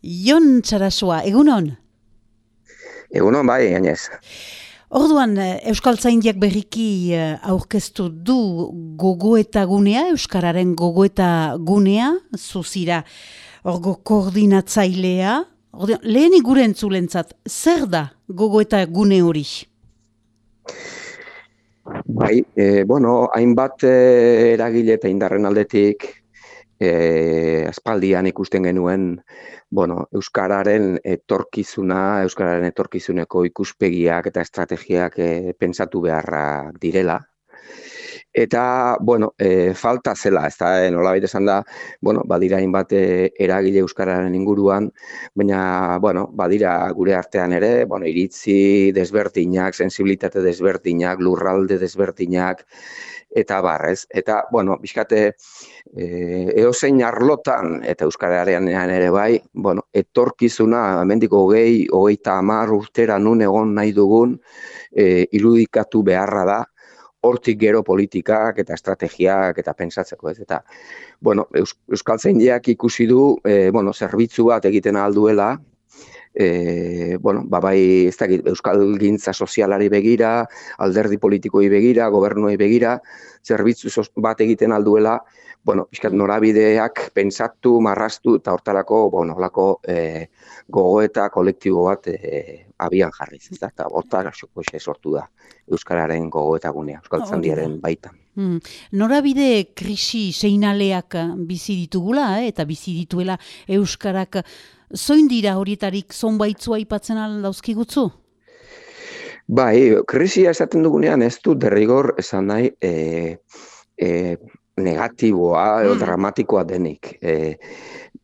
Ion Txarasua, egunon? Egunon bai, gainez. Orduan, eh, Euskal Zaindiak berriki eh, aurkeztu du gogoeta gunea, Euskararen gogoeta gunea, zuzira, orgo koordinatzailea. Orduan, lehen iguren zulentzat, zer da gogoeta gune hori? Bai, e, bueno, hainbat e, eragile eta indarren aldetik e, aspaldian ikusten genuen bueno, Euskararen etorkizuna, Euskararen etorkizuneko ikuspegiak eta estrategiak e, pentsatu beharra direla. Eta, bueno, e, falta zela, ez da, e, nola baita esan da, bueno, badira hainbat eragile Euskararen inguruan, baina, bueno, badira gure artean ere, bueno, iritzi desbertinak, sensibilitate desbertinak, lurralde desbertinak, eta barrez. Eta, bueno, bizkate, e, eozein arlotan, eta Euskararen ere bai, bueno, etorkizuna, mendiko hogei, hogeita amar urtera nun egon nahi dugun, e, irudikatu beharra da, hortik gero politikak eta estrategiak eta pentsatzeko ez. Eta, bueno, Euskal Zaindiak ikusi du, e, bueno, zerbitzu bat egiten alduela, e, bueno, babai ez dakit, Euskal Gintza Sozialari begira, alderdi politikoi begira, gobernuei begira, zerbitzu bat egiten alduela, bueno, pixkat norabideak pentsatu, marrastu eta hortarako, bueno, holako e, gogoeta kolektibo bat e, abian jarriz, ez da, eta hortara sortu da Euskararen gogoeta gunea, Euskal Zandiaren baita. Hmm. Norabide krisi seinaleak bizi ditugula, eh? eta bizi dituela Euskarak, zoin dira horietarik zonbaitzua ipatzen aldauzkigutzu? Bai, krisia esaten dugunean ez du derrigor esan nahi e, e, negatiboa mm. dramatikoa denik. E,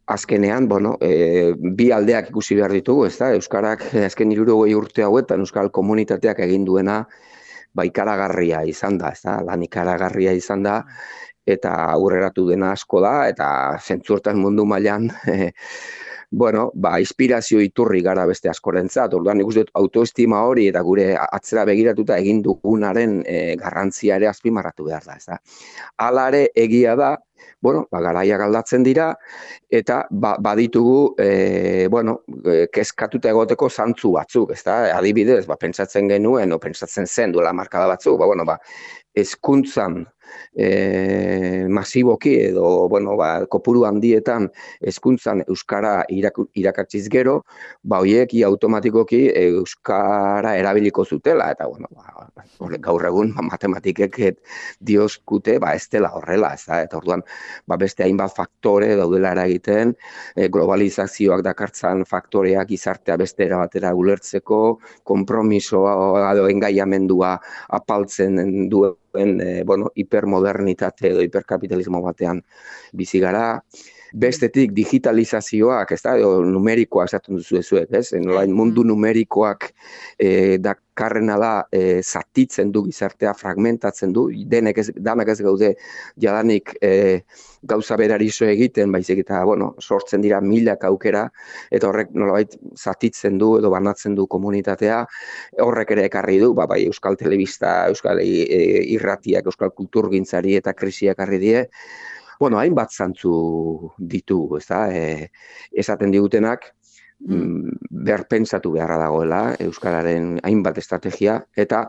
azkenean, bueno, e, bi aldeak ikusi behar ditugu, ez da? Euskarak azken irurogei urte hauetan Euskal komunitateak egin duena baikaragarria izan da, ez da? Lan ikaragarria izan da, eta aurreratu dena asko da, eta zentzurtan mundu mailan bueno, ba, inspirazio iturri gara beste askorentzat. Orduan ikusten dut autoestima hori eta gure atzera begiratuta egin dugunaren e, garrantzia ere azpimarratu behar da, ezta. Hala ere egia da, bueno, ba garaia galdatzen dira eta ba, baditugu e, bueno, e, kezkatuta egoteko zantzu batzuk, ezta? Adibidez, ba pentsatzen genuen o pentsatzen zen duela markada batzuk, ba bueno, ba hezkuntzan e, masiboki edo bueno, ba, kopuru handietan hezkuntzan euskara irakatziz gero, ba hoiek automatikoki euskara erabiliko zutela eta bueno, ba, gaur egun ba, matematikek dioskute ba ez dela horrela, ez da? Eta orduan ba, beste hainbat faktore daudela eragiten, e, globalizazioak dakartzan faktoreak izartea beste era batera ulertzeko, konpromisoa edo engaiamendua apaltzen duen e, bueno, hipermodernitate edo hiperkapitalismo batean bizi gara. Bestetik digitalizazioak, ez da, edo numerikoa esaten duzu ezuek, ez? Nolain mundu numerikoak e, dakarrena da e, zatitzen du gizartea, fragmentatzen du, denek ez, danak ez gaude jadanik e, gauza berari zo egiten, baizik eta, bueno, sortzen dira milak aukera, eta horrek nolabait zatitzen du edo banatzen du komunitatea, horrek ere ekarri du, ba, bai, Euskal Telebista, Euskal e, Irratiak, Euskal Kulturgintzari eta krisiak arri die, bueno, hainbat zantzu ditu, ez da, e, esaten digutenak, mm. mm berpentsatu beharra dagoela Euskararen hainbat estrategia, eta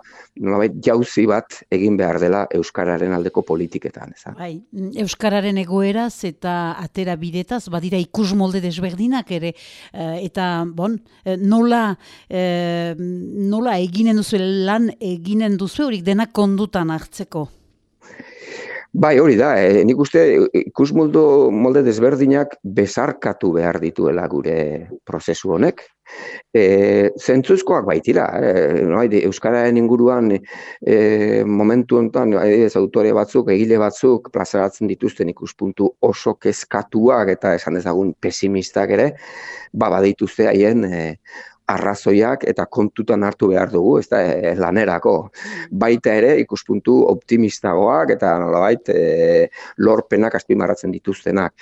nolabait jauzi bat egin behar dela Euskararen aldeko politiketan. Ez bai, Euskararen egoeraz eta atera bidetaz, badira ikus molde desberdinak ere, e, eta bon, e, nola, e, nola eginen duzu, lan eginen duzu, horik denak kondutan hartzeko? Bai, hori da, e, nik uste ikus molde desberdinak bezarkatu behar dituela gure prozesu honek. E, zentzuzkoak baitira, e, no, Euskararen inguruan e, momentu honetan ez autore batzuk, egile batzuk plazaratzen dituzten ikuspuntu oso kezkatuak eta esan dezagun pesimistak ere, ba, badituzte haien e, arrazoiak eta kontutan hartu behar dugu, ez da, e, lanerako. Baita ere, ikuspuntu optimistagoak eta nolabait e, lorpenak azpimarratzen dituztenak.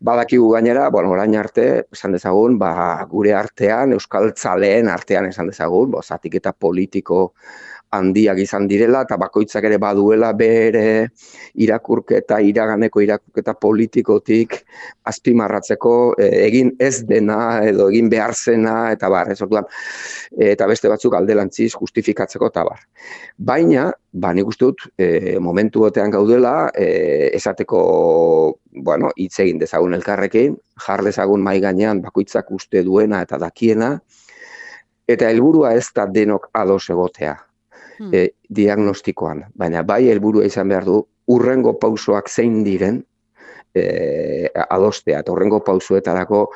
Badakigu gainera, bueno, orain arte, esan dezagun, ba, gure artean, euskal txaleen artean esan dezagun, bo, zatik eta politiko handiak izan direla eta bakoitzak ere baduela bere irakurketa, iraganeko irakurketa politikotik azpimarratzeko e, egin ez dena edo egin behar zena eta bar, ez orduan, eta beste batzuk aldelantziz justifikatzeko eta bar. Baina, ba, nik uste dut, e, momentu batean gaudela, e, esateko, bueno, hitz egin dezagun elkarrekin, jar dezagun mai gainean bakoitzak uste duena eta dakiena, eta helburua ez da denok ados egotea hmm. e, diagnostikoan, baina bai helburua izan behar du urrengo pausoak zein diren e, adostea, eta urrengo pausuetarako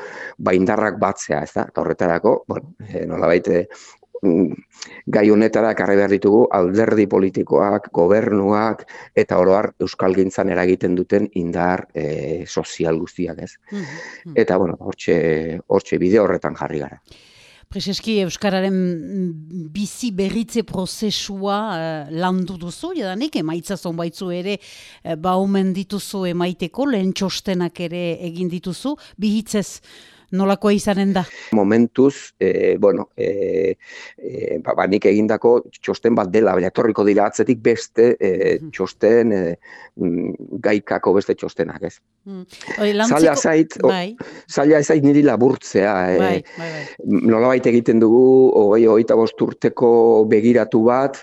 baindarrak batzea, ez da, eta horretarako, bueno, e, nola baite, mm, gai honetara ekarri behar ditugu alderdi politikoak, gobernuak eta oroar euskal gintzan eragiten duten indar e, sozial guztiak ez. Hmm, hmm. Eta, bueno, hortxe, hortxe bide horretan jarri gara. Prezeski Euskararen bizi berritze prozesua uh, landu duzu, jadanik, emaitza zonbaitzu ere uh, baumen dituzu emaiteko, lehen txostenak ere egin dituzu, bihitzez nolakoa izanen da? Momentuz, e, bueno, e, e, ba, ba, nik egindako txosten bat dela, baina torriko dira atzetik beste e, txosten e, gaikako beste txostenak, ez? Mm. Zaila zait, bai. zaila zait niri laburtzea, e, bai, bai, bai. nola baita egiten dugu, hogei, hogei urteko begiratu bat,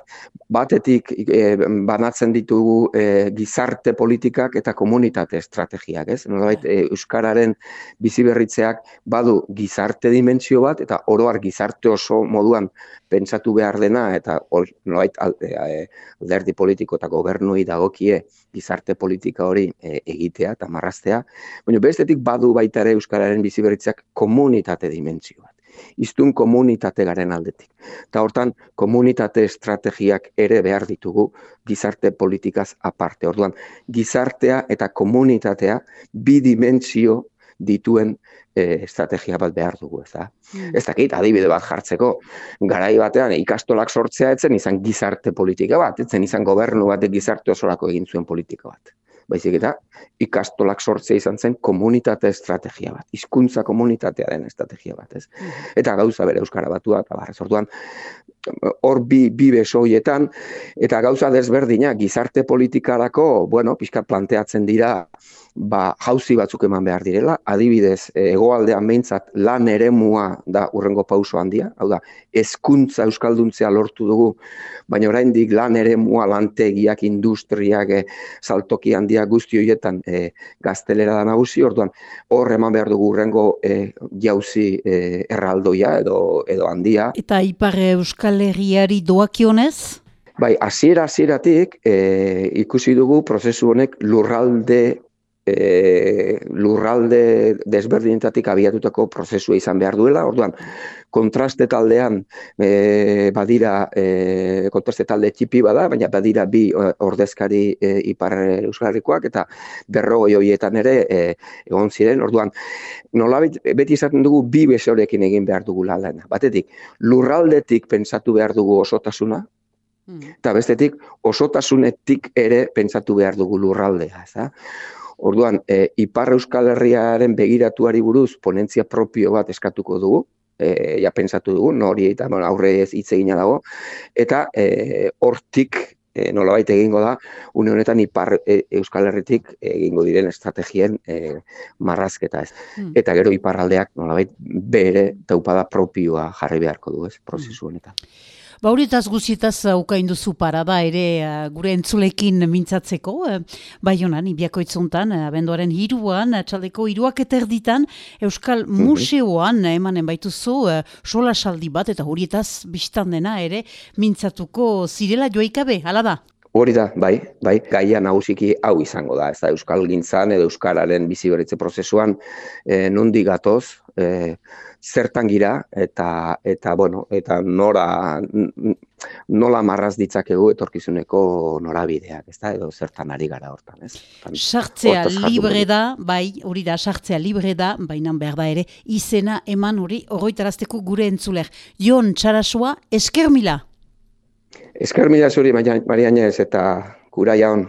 batetik e, banatzen ditugu e, gizarte politikak eta komunitate estrategiak, ez? Nolabait e, euskararen bizi berritzeak badu gizarte dimentsio bat eta oroar gizarte oso moduan pentsatu behar dena eta nolabait alderdi politiko eta gobernui dagokie gizarte politika hori egitea eta marraztea, baina bestetik badu baita ere euskararen bizi berritzeak komunitate dimentsio bat iztun komunitate garen aldetik. Eta hortan, komunitate estrategiak ere behar ditugu gizarte politikaz aparte. Orduan, gizartea eta komunitatea bi dimentsio dituen e, estrategia bat behar dugu, ez da? Mm. Ez dakit, adibide bat jartzeko, garai batean ikastolak sortzea etzen izan gizarte politika bat, etzen izan gobernu bat gizarte osorako egin zuen politika bat baizik eta ikastolak sortzea izan zen komunitate estrategia bat, hizkuntza komunitatea den estrategia bat, ez? Eta gauza bere euskara batua eta barrez orduan hor bi, bi besoietan eta gauza desberdina gizarte politikarako, bueno, pixka planteatzen dira ba, jauzi batzuk eman behar direla, adibidez, egoaldean behintzat lan eremua da urrengo pauso handia, hau da, hezkuntza euskalduntzea lortu dugu, baina oraindik lan eremua lantegiak, industriak, e, saltoki handia guzti horietan e, gaztelera da nagusi, orduan hor eman behar dugu urrengo e, jauzi e, erraldoia edo, edo handia. Eta ipar euskal herriari doakionez? Bai, hasiera hasieratik e, ikusi dugu prozesu honek lurralde e, lurralde desberdinetatik abiatutako prozesua izan behar duela, orduan, kontraste taldean e, badira, e, kontraste talde txipi bada, baina badira bi ordezkari e, ipar euskarrikoak, eta berrogoi horietan ere e, egon ziren, orduan, nola beti izaten dugu bi besorekin egin behar dugu lana. Batetik, lurraldetik pentsatu behar dugu osotasuna, hmm. Eta bestetik, osotasunetik ere pentsatu behar dugu lurraldea. Ez Orduan, e, Ipar Euskal Herriaren begiratuari buruz ponentzia propio bat eskatuko dugu, e, ja pensatu dugu, nori eta bueno, aurre ez hitz egina dago, eta e, hortik e, nolabait egingo da, une honetan Ipar e, Euskal Herritik egingo diren estrategien e, marrazketa ez. Hmm. Eta gero Iparraldeak nolabait bere taupada propioa jarri beharko du ez, prozesu honetan. Bauritaz guzietaz ukain duzu parada ere uh, gure entzulekin mintzatzeko, uh, bai honan, ibiako itzuntan, uh, hiruan, uh, txaldeko hiruak eterditan, Euskal mhm. Museoan emanen baituzu uh, sola saldi bat, eta horietaz biztan dena ere mintzatuko zirela joaikabe, hala da? Hori da, bai, bai, gaia nagusiki hau izango da, ez da, Euskal Gintzan edo Euskararen bizi prozesuan e, nundi gatoz, e, zertan gira eta eta bueno, eta nora nola marraz ditzakegu etorkizuneko norabideak, ezta? Edo zertan ari gara hortan, ez? Sartzea libre da, bai, hori da sartzea libre da, baina behar da ere izena eman hori oroitarazteko gure entzuler. Jon Txarasua, esker mila. Esker mila zuri, Marianez, eta kura jaun.